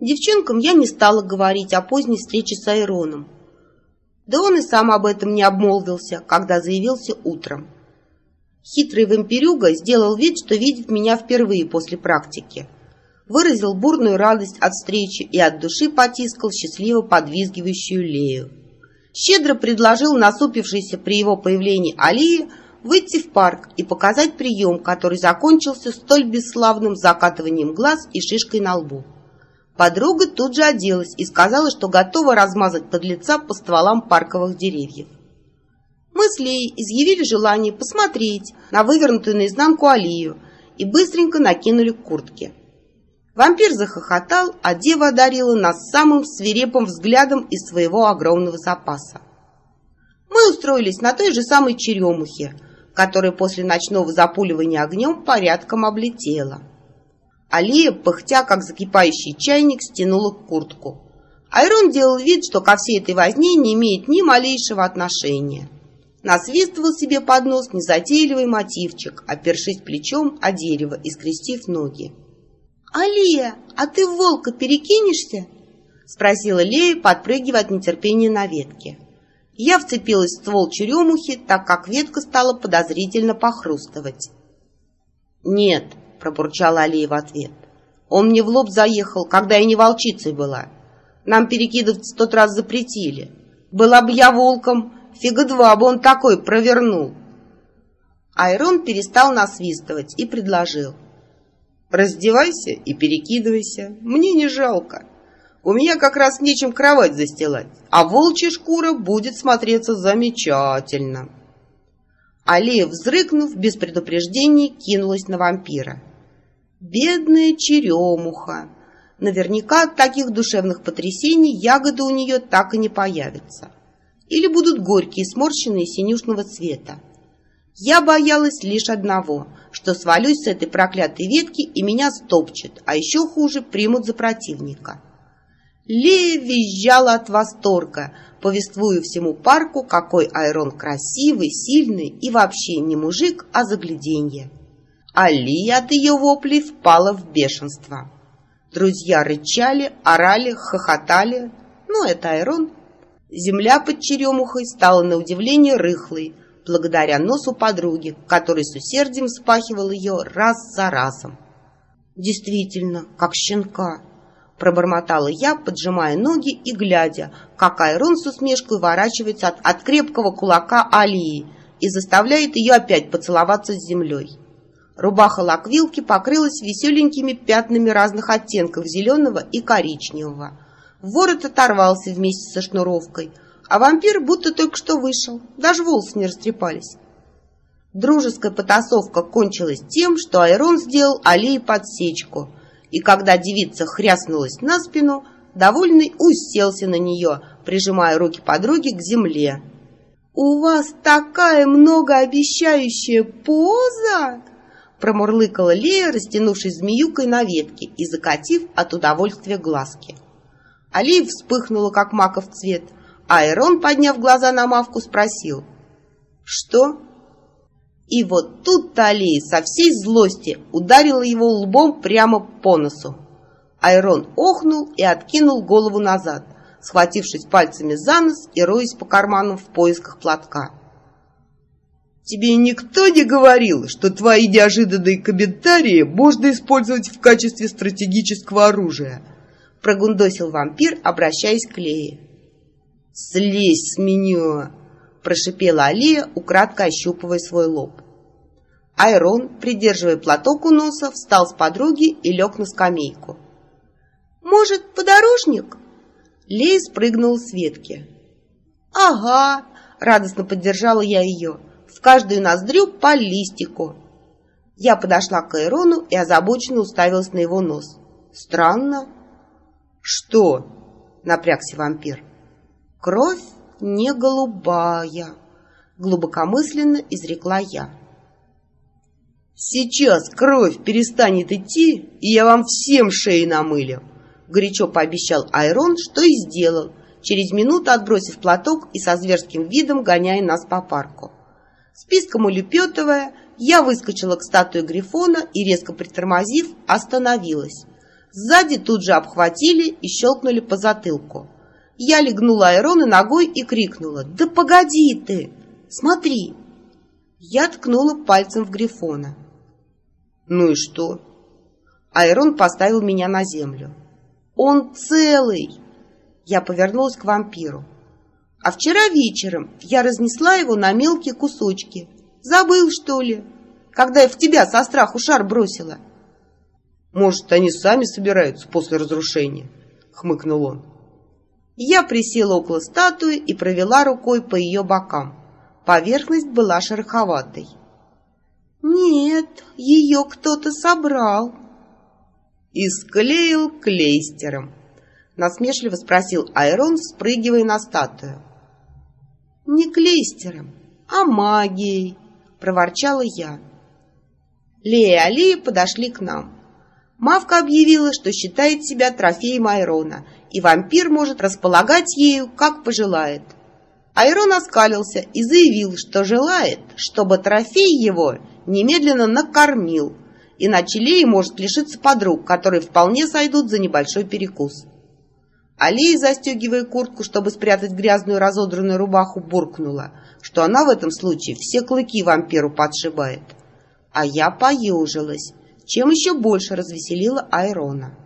Девчонкам я не стала говорить о поздней встрече с Айроном. Да он и сам об этом не обмолвился, когда заявился утром. Хитрый вампирюга сделал вид, что видит меня впервые после практики. Выразил бурную радость от встречи и от души потискал счастливо подвизгивающую Лею. Щедро предложил насупившейся при его появлении Алии выйти в парк и показать прием, который закончился столь бесславным закатыванием глаз и шишкой на лбу. Подруга тут же оделась и сказала, что готова размазать подлеца по стволам парковых деревьев. Мы с Леей изъявили желание посмотреть на вывернутую наизнанку Алию и быстренько накинули куртки. Вампир захохотал, а дева одарила нас самым свирепым взглядом из своего огромного запаса. Мы устроились на той же самой черемухе, которая после ночного запуливания огнем порядком облетела. Алия, пыхтя, как закипающий чайник, стянула куртку. Айрон делал вид, что ко всей этой возне не имеет ни малейшего отношения. Насвистывал себе под нос незатейливый мотивчик, опершись плечом о дерево и скрестив ноги. «Алия, а ты в волка перекинешься?» — спросила Лея, подпрыгивая от нетерпения на ветке. Я вцепилась в ствол черемухи, так как ветка стала подозрительно похрустывать. «Нет», — пробурчала Алия в ответ. «Он мне в лоб заехал, когда я не волчицей была. Нам перекидывать тот раз запретили. Была бы я волком, фига два бы он такой провернул». Айрон перестал насвистывать и предложил. «Раздевайся и перекидывайся, мне не жалко». У меня как раз нечем кровать застилать, а волчья шкура будет смотреться замечательно. Алия, взрыкнув, без предупреждений кинулась на вампира. Бедная черемуха! Наверняка от таких душевных потрясений ягоды у нее так и не появятся. Или будут горькие, сморщенные синюшного цвета. Я боялась лишь одного, что свалюсь с этой проклятой ветки и меня стопчет, а еще хуже примут за противника. Лея визжала от восторга, повествуя всему парку, какой Айрон красивый, сильный и вообще не мужик, а загляденье. А Лия от ее воплей впала в бешенство. Друзья рычали, орали, хохотали. Но это Айрон. Земля под черемухой стала на удивление рыхлой, благодаря носу подруги, который с усердием спахивал ее раз за разом. Действительно, как щенка пробормотала я, поджимая ноги и глядя, как Айрон с усмешкой ворачивается от, от крепкого кулака Алии и заставляет ее опять поцеловаться с землей. Рубаха лаквилки покрылась веселенькими пятнами разных оттенков зеленого и коричневого. Ворот оторвался вместе со шнуровкой, а вампир будто только что вышел, даже волосы не растрепались. Дружеская потасовка кончилась тем, что Айрон сделал Алии подсечку – и когда девица хряснулась на спину, довольный уселся на нее, прижимая руки подруги к земле. «У вас такая многообещающая поза!» Промурлыкала Лея, растянувшись змеюкой на ветке и закатив от удовольствия глазки. Алия вспыхнула, как маков цвет, а Эрон, подняв глаза на мавку, спросил. «Что?» И вот тут Талия со всей злости ударила его лбом прямо по носу. Айрон охнул и откинул голову назад, схватившись пальцами за нос и роясь по карманам в поисках платка. «Тебе никто не говорил, что твои неожиданные комментарии можно использовать в качестве стратегического оружия?» прогундосил вампир, обращаясь к Лее. «Слезь с меня!» прошипела Алия, украдко ощупывая свой лоб. Айрон, придерживая платок у носа, встал с подруги и лег на скамейку. «Может, подорожник?» Лея спрыгнула с ветки. «Ага!» — радостно поддержала я ее. «В каждую ноздрю по листику!» Я подошла к Айрону и озабоченно уставилась на его нос. «Странно». «Что?» — напрягся вампир. «Кровь не голубая, глубокомысленно изрекла я. Сейчас кровь перестанет идти, и я вам всем шеи намылю, горячо пообещал Айрон, что и сделал, через минуту отбросив платок и со зверским видом гоняя нас по парку. Списком улепетывая, я выскочила к статуе Грифона и, резко притормозив, остановилась. Сзади тут же обхватили и щелкнули по затылку. Я легнула Айрона ногой и крикнула «Да погоди ты! Смотри!» Я ткнула пальцем в Грифона. «Ну и что?» Айрон поставил меня на землю. «Он целый!» Я повернулась к вампиру. «А вчера вечером я разнесла его на мелкие кусочки. Забыл, что ли, когда я в тебя со страху шар бросила?» «Может, они сами собираются после разрушения?» — хмыкнул он. Я присела около статуи и провела рукой по ее бокам. Поверхность была шероховатой. «Нет, ее кто-то собрал», и склеил клейстером. Насмешливо спросил Айрон, спрыгивая на статую. «Не клейстером, а магией», — проворчала я. Лея и Алия подошли к нам. Мавка объявила, что считает себя трофеем Айрона, и вампир может располагать ею, как пожелает. Айрон оскалился и заявил, что желает, чтобы трофей его немедленно накормил — иначе Лея может лишиться подруг, которые вполне сойдут за небольшой перекус. А Лея, застегивая куртку, чтобы спрятать грязную разодранную рубаху, буркнула, что она в этом случае все клыки вампиру подшибает. А я поежилась, чем еще больше развеселила Айрона.